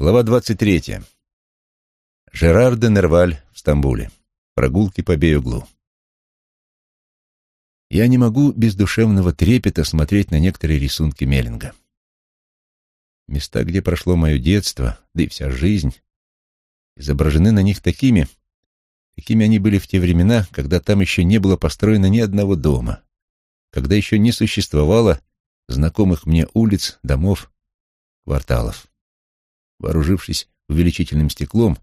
Глава 23. Жерар де Нерваль в Стамбуле. Прогулки по Беюглу. Я не могу без душевного трепета смотреть на некоторые рисунки Меллинга. Места, где прошло мое детство, да и вся жизнь, изображены на них такими, какими они были в те времена, когда там еще не было построено ни одного дома, когда еще не существовало знакомых мне улиц, домов, кварталов. Вооружившись увеличительным стеклом,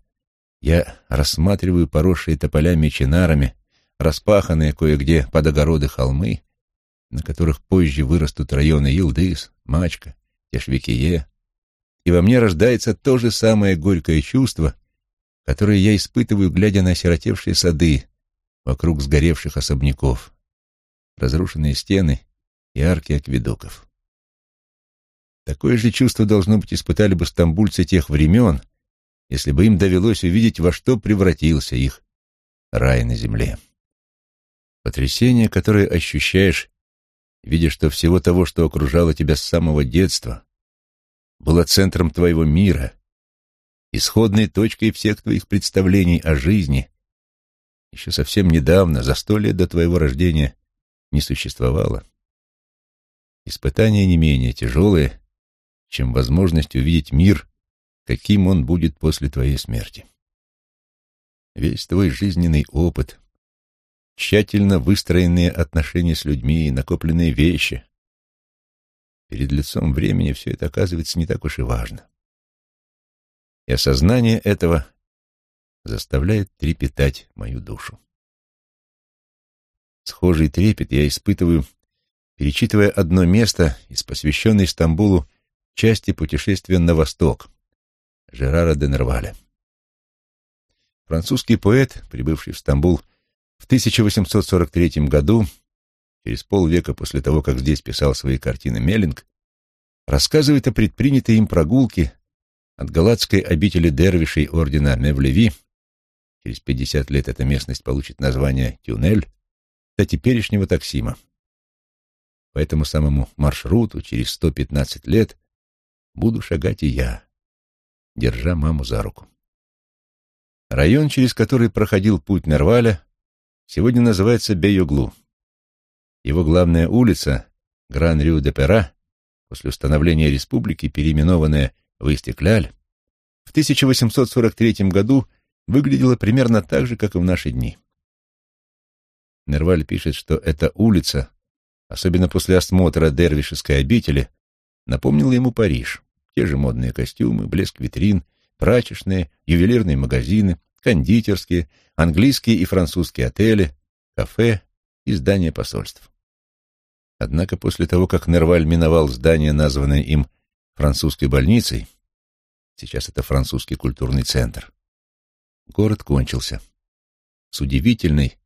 я рассматриваю поросшие тополями и чинарами, распаханные кое-где под огороды холмы, на которых позже вырастут районы Илдыс, Мачка, Тешвикие, и во мне рождается то же самое горькое чувство, которое я испытываю, глядя на осиротевшие сады вокруг сгоревших особняков, разрушенные стены и арки акведоков. Такое же чувство, должно быть, испытали бы стамбульцы тех времен, если бы им довелось увидеть, во что превратился их рай на земле. Потрясение, которое ощущаешь, видя, что всего того, что окружало тебя с самого детства, было центром твоего мира, исходной точкой всех твоих представлений о жизни, еще совсем недавно, за сто лет до твоего рождения, не существовало. Испытания не менее тяжелые, чем возможность увидеть мир, каким он будет после твоей смерти. Весь твой жизненный опыт, тщательно выстроенные отношения с людьми, накопленные вещи. Перед лицом времени все это оказывается не так уж и важно. И осознание этого заставляет трепетать мою душу. Схожий трепет я испытываю, перечитывая одно место из посвященной Стамбулу части путешествия на восток Жерара де Нерваля. Французский поэт, прибывший в Стамбул в 1843 году, через полвека после того, как здесь писал свои картины Меллинг, рассказывает о предпринятой им прогулке от галатской обители дервишей ордена Мевлеви, через 50 лет эта местность получит название Тюнель, до теперешнего Таксима. По этому самому маршруту через 115 лет буду шагать и я, держа маму за руку. Район, через который проходил путь Нерваля, сегодня называется Бейоглу. Его главная улица, Гран-Рю-де-Пера, после установления республики, переименованная в Истекляль, в 1843 году выглядела примерно так же, как и в наши дни. Нерваль пишет, что эта улица, особенно после осмотра дервишеской обители, напомнила ему Париж. Те же модные костюмы, блеск витрин, прачечные, ювелирные магазины, кондитерские, английские и французские отели, кафе и здания посольств. Однако после того, как Нерваль миновал здание, названное им французской больницей, сейчас это французский культурный центр, город кончился с удивительной,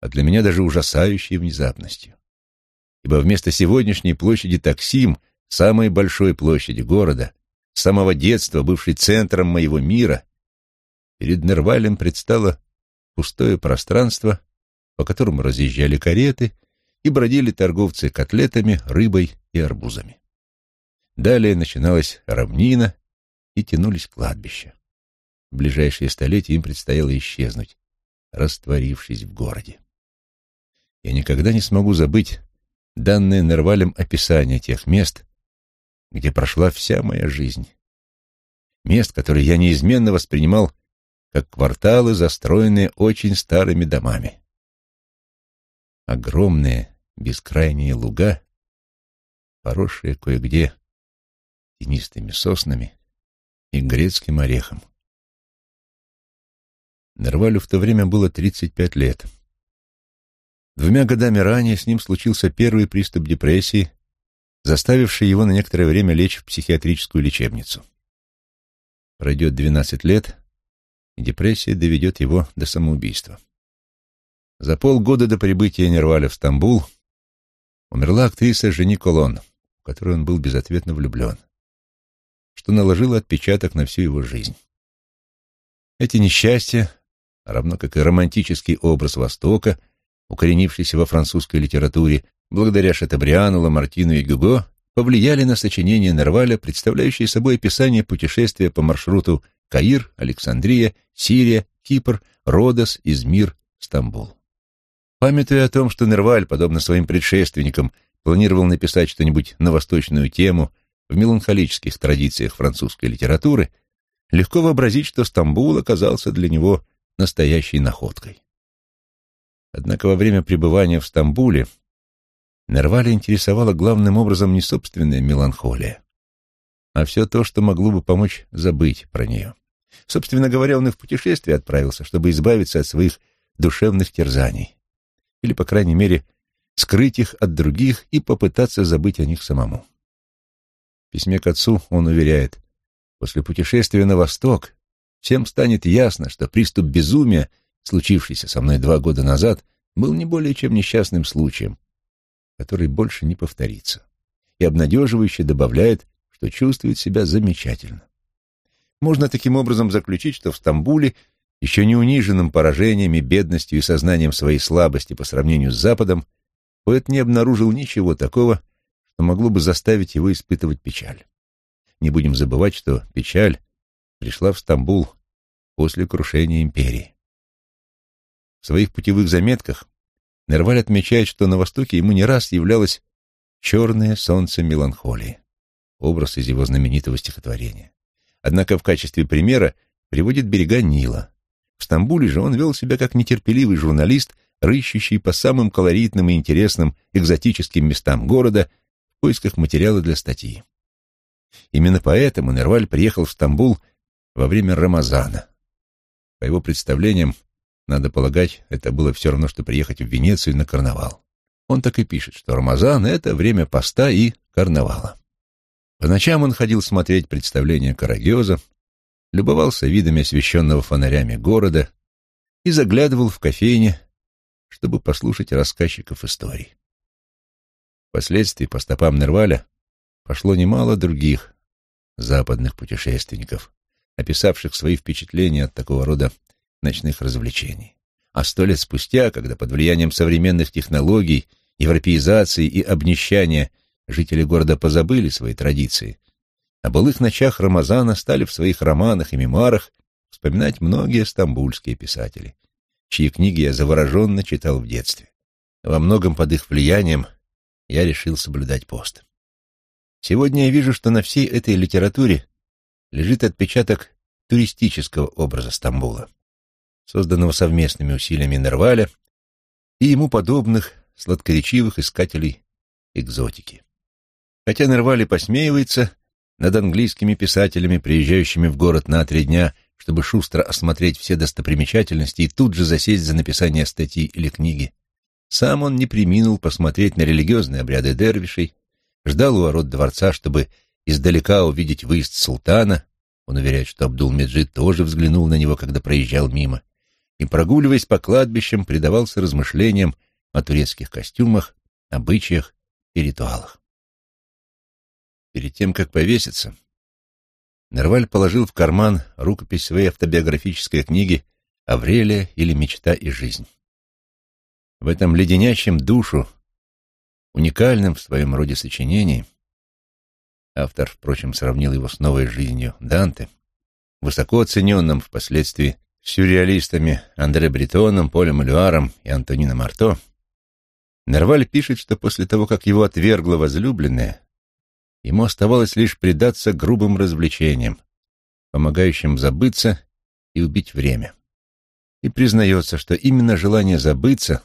а для меня даже ужасающей внезапностью. Ибо вместо сегодняшней площади Таксим — самой большой площади города, с самого детства бывшей центром моего мира, перед Нервалем предстало пустое пространство, по которому разъезжали кареты и бродили торговцы котлетами, рыбой и арбузами. Далее начиналась равнина и тянулись кладбища. В ближайшие столетия им предстояло исчезнуть, растворившись в городе. Я никогда не смогу забыть данное Нервалем описание тех мест, где прошла вся моя жизнь. Мест, которые я неизменно воспринимал как кварталы, застроенные очень старыми домами. Огромные бескрайние луга, поросшие кое-где тенистыми соснами и грецким орехом. Нервалю в то время было 35 лет. Двумя годами ранее с ним случился первый приступ депрессии, заставивший его на некоторое время лечь в психиатрическую лечебницу. Пройдет 12 лет, и депрессия доведет его до самоубийства. За полгода до прибытия Нерваля в Стамбул умерла актриса Жени Колон, в которую он был безответно влюблен, что наложило отпечаток на всю его жизнь. Эти несчастья, равно как и романтический образ Востока, укоренившийся во французской литературе, благодаря Шатабриану, Ламартину и Гюго, повлияли на сочинение Нерваля, представляющее собой описание путешествия по маршруту Каир, Александрия, Сирия, Кипр, Родос, Измир, Стамбул. Памятуя о том, что Нерваль, подобно своим предшественникам, планировал написать что-нибудь на восточную тему в меланхолических традициях французской литературы, легко вообразить, что Стамбул оказался для него настоящей находкой. Однако во время пребывания в Стамбуле Нерваля интересовала главным образом не собственная меланхолия, а все то, что могло бы помочь забыть про нее. Собственно говоря, он и в путешествие отправился, чтобы избавиться от своих душевных терзаний, или, по крайней мере, скрыть их от других и попытаться забыть о них самому. В письме к отцу он уверяет, после путешествия на восток всем станет ясно, что приступ безумия — случившийся со мной два года назад, был не более чем несчастным случаем, который больше не повторится, и обнадеживающе добавляет, что чувствует себя замечательно. Можно таким образом заключить, что в Стамбуле, еще не униженным поражениями, бедностью и сознанием своей слабости по сравнению с Западом, поэт не обнаружил ничего такого, что могло бы заставить его испытывать печаль. Не будем забывать, что печаль пришла в Стамбул после крушения империи. В своих путевых заметках Нерваль отмечает, что на Востоке ему не раз являлось черное солнце меланхолии, образ из его знаменитого стихотворения. Однако в качестве примера приводит берега Нила. В Стамбуле же он вел себя как нетерпеливый журналист, рыщущий по самым колоритным и интересным экзотическим местам города в поисках материала для статьи. Именно поэтому Нерваль приехал в Стамбул во время Рамазана. По его представлениям, надо полагать, это было все равно, что приехать в Венецию на карнавал. Он так и пишет, что Рамазан — это время поста и карнавала. По ночам он ходил смотреть представления Карагеза, любовался видами освещенного фонарями города и заглядывал в кофейне, чтобы послушать рассказчиков историй. Впоследствии по стопам Нерваля пошло немало других западных путешественников, описавших свои впечатления от такого рода ночных развлечений. А сто лет спустя, когда под влиянием современных технологий, европеизации и обнищания жители города позабыли свои традиции, о былых ночах Рамазана стали в своих романах и мемуарах вспоминать многие стамбульские писатели, чьи книги я завороженно читал в детстве. Во многом под их влиянием я решил соблюдать пост. Сегодня я вижу, что на всей этой литературе лежит отпечаток туристического образа Стамбула созданного совместными усилиями Нерваля и ему подобных сладкоречивых искателей экзотики. Хотя Нервали посмеивается над английскими писателями, приезжающими в город на три дня, чтобы шустро осмотреть все достопримечательности и тут же засесть за написание статьи или книги, сам он не приминул посмотреть на религиозные обряды дервишей, ждал у ворот дворца, чтобы издалека увидеть выезд султана, он уверяет, что Абдул-Меджид тоже взглянул на него, когда проезжал мимо, и, прогуливаясь по кладбищам, предавался размышлениям о турецких костюмах, обычаях и ритуалах. Перед тем, как повеситься, Нерваль положил в карман рукопись своей автобиографической книги «Аврелия или мечта и жизнь». В этом леденящем душу, уникальном в своем роде сочинении, автор, впрочем, сравнил его с новой жизнью Данте, высоко оцененным впоследствии сюрреалистами Андре Бретоном, Полем Элюаром и Антонино Марто, Нерваль пишет, что после того, как его отвергла возлюбленная, ему оставалось лишь предаться грубым развлечениям, помогающим забыться и убить время. И признается, что именно желание забыться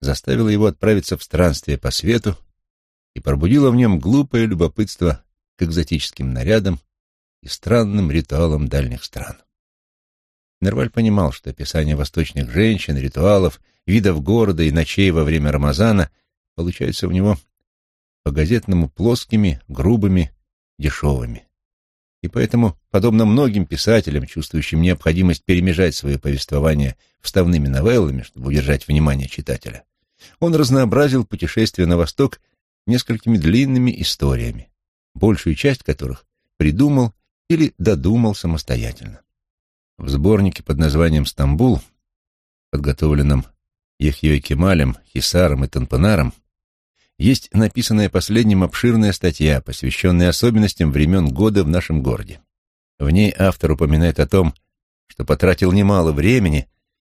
заставило его отправиться в странствие по свету и пробудило в нем глупое любопытство к экзотическим нарядам и странным ритуалам дальних стран. Нерваль понимал, что описание восточных женщин, ритуалов, видов города и ночей во время Рамазана получаются у него по-газетному плоскими, грубыми, дешевыми. И поэтому, подобно многим писателям, чувствующим необходимость перемежать свое повествование вставными новеллами, чтобы удержать внимание читателя, он разнообразил путешествие на восток несколькими длинными историями, большую часть которых придумал или додумал самостоятельно. В сборнике под названием «Стамбул», подготовленном Яхьей Кемалем, Хисаром и Танпанаром, есть написанная последним обширная статья, посвященная особенностям времен года в нашем городе. В ней автор упоминает о том, что потратил немало времени,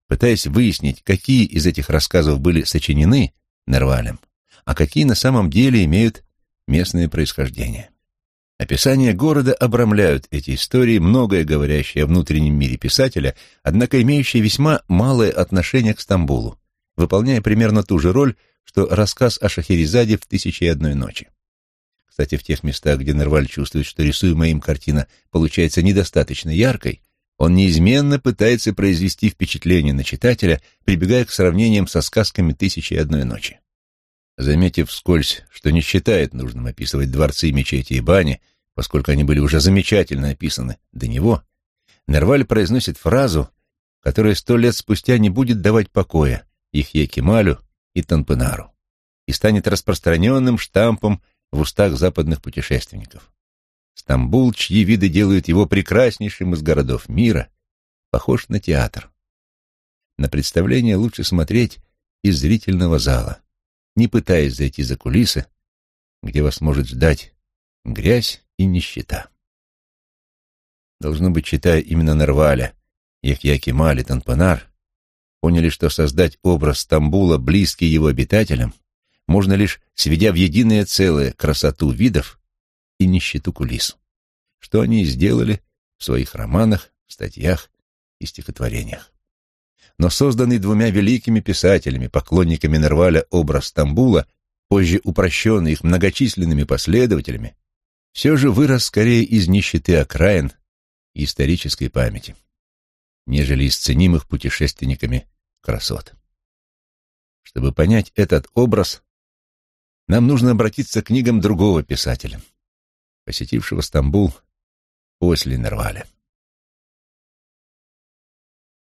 пытаясь выяснить, какие из этих рассказов были сочинены Нервалем, а какие на самом деле имеют местное происхождение. Описания города обрамляют эти истории, многое говорящие о внутреннем мире писателя, однако имеющие весьма малое отношение к Стамбулу, выполняя примерно ту же роль, что рассказ о Шахерезаде в «Тысяче и одной ночи». Кстати, в тех местах, где Нерваль чувствует, что рисуемая им картина получается недостаточно яркой, он неизменно пытается произвести впечатление на читателя, прибегая к сравнениям со сказками «Тысячи и одной ночи». Заметив вскользь, что не считает нужным описывать дворцы, мечети и бани, поскольку они были уже замечательно описаны до него, Нерваль произносит фразу, которая сто лет спустя не будет давать покоя Ихье Кемалю и Танпенару и станет распространенным штампом в устах западных путешественников. Стамбул, чьи виды делают его прекраснейшим из городов мира, похож на театр. На представление лучше смотреть из зрительного зала, не пытаясь зайти за кулисы, где вас может ждать грязь и нищета. Должно быть, читая именно Нарваля, Яхья Кемаль Танпанар, поняли, что создать образ Стамбула, близкий его обитателям, можно лишь сведя в единое целое красоту видов и нищету кулис, что они и сделали в своих романах, статьях и стихотворениях. Но созданный двумя великими писателями, поклонниками Нерваля образ Стамбула, позже упрощенный их многочисленными последователями, все же вырос скорее из нищеты окраин и исторической памяти, нежели из ценимых путешественниками красот. Чтобы понять этот образ, нам нужно обратиться к книгам другого писателя, посетившего Стамбул после Нерваля.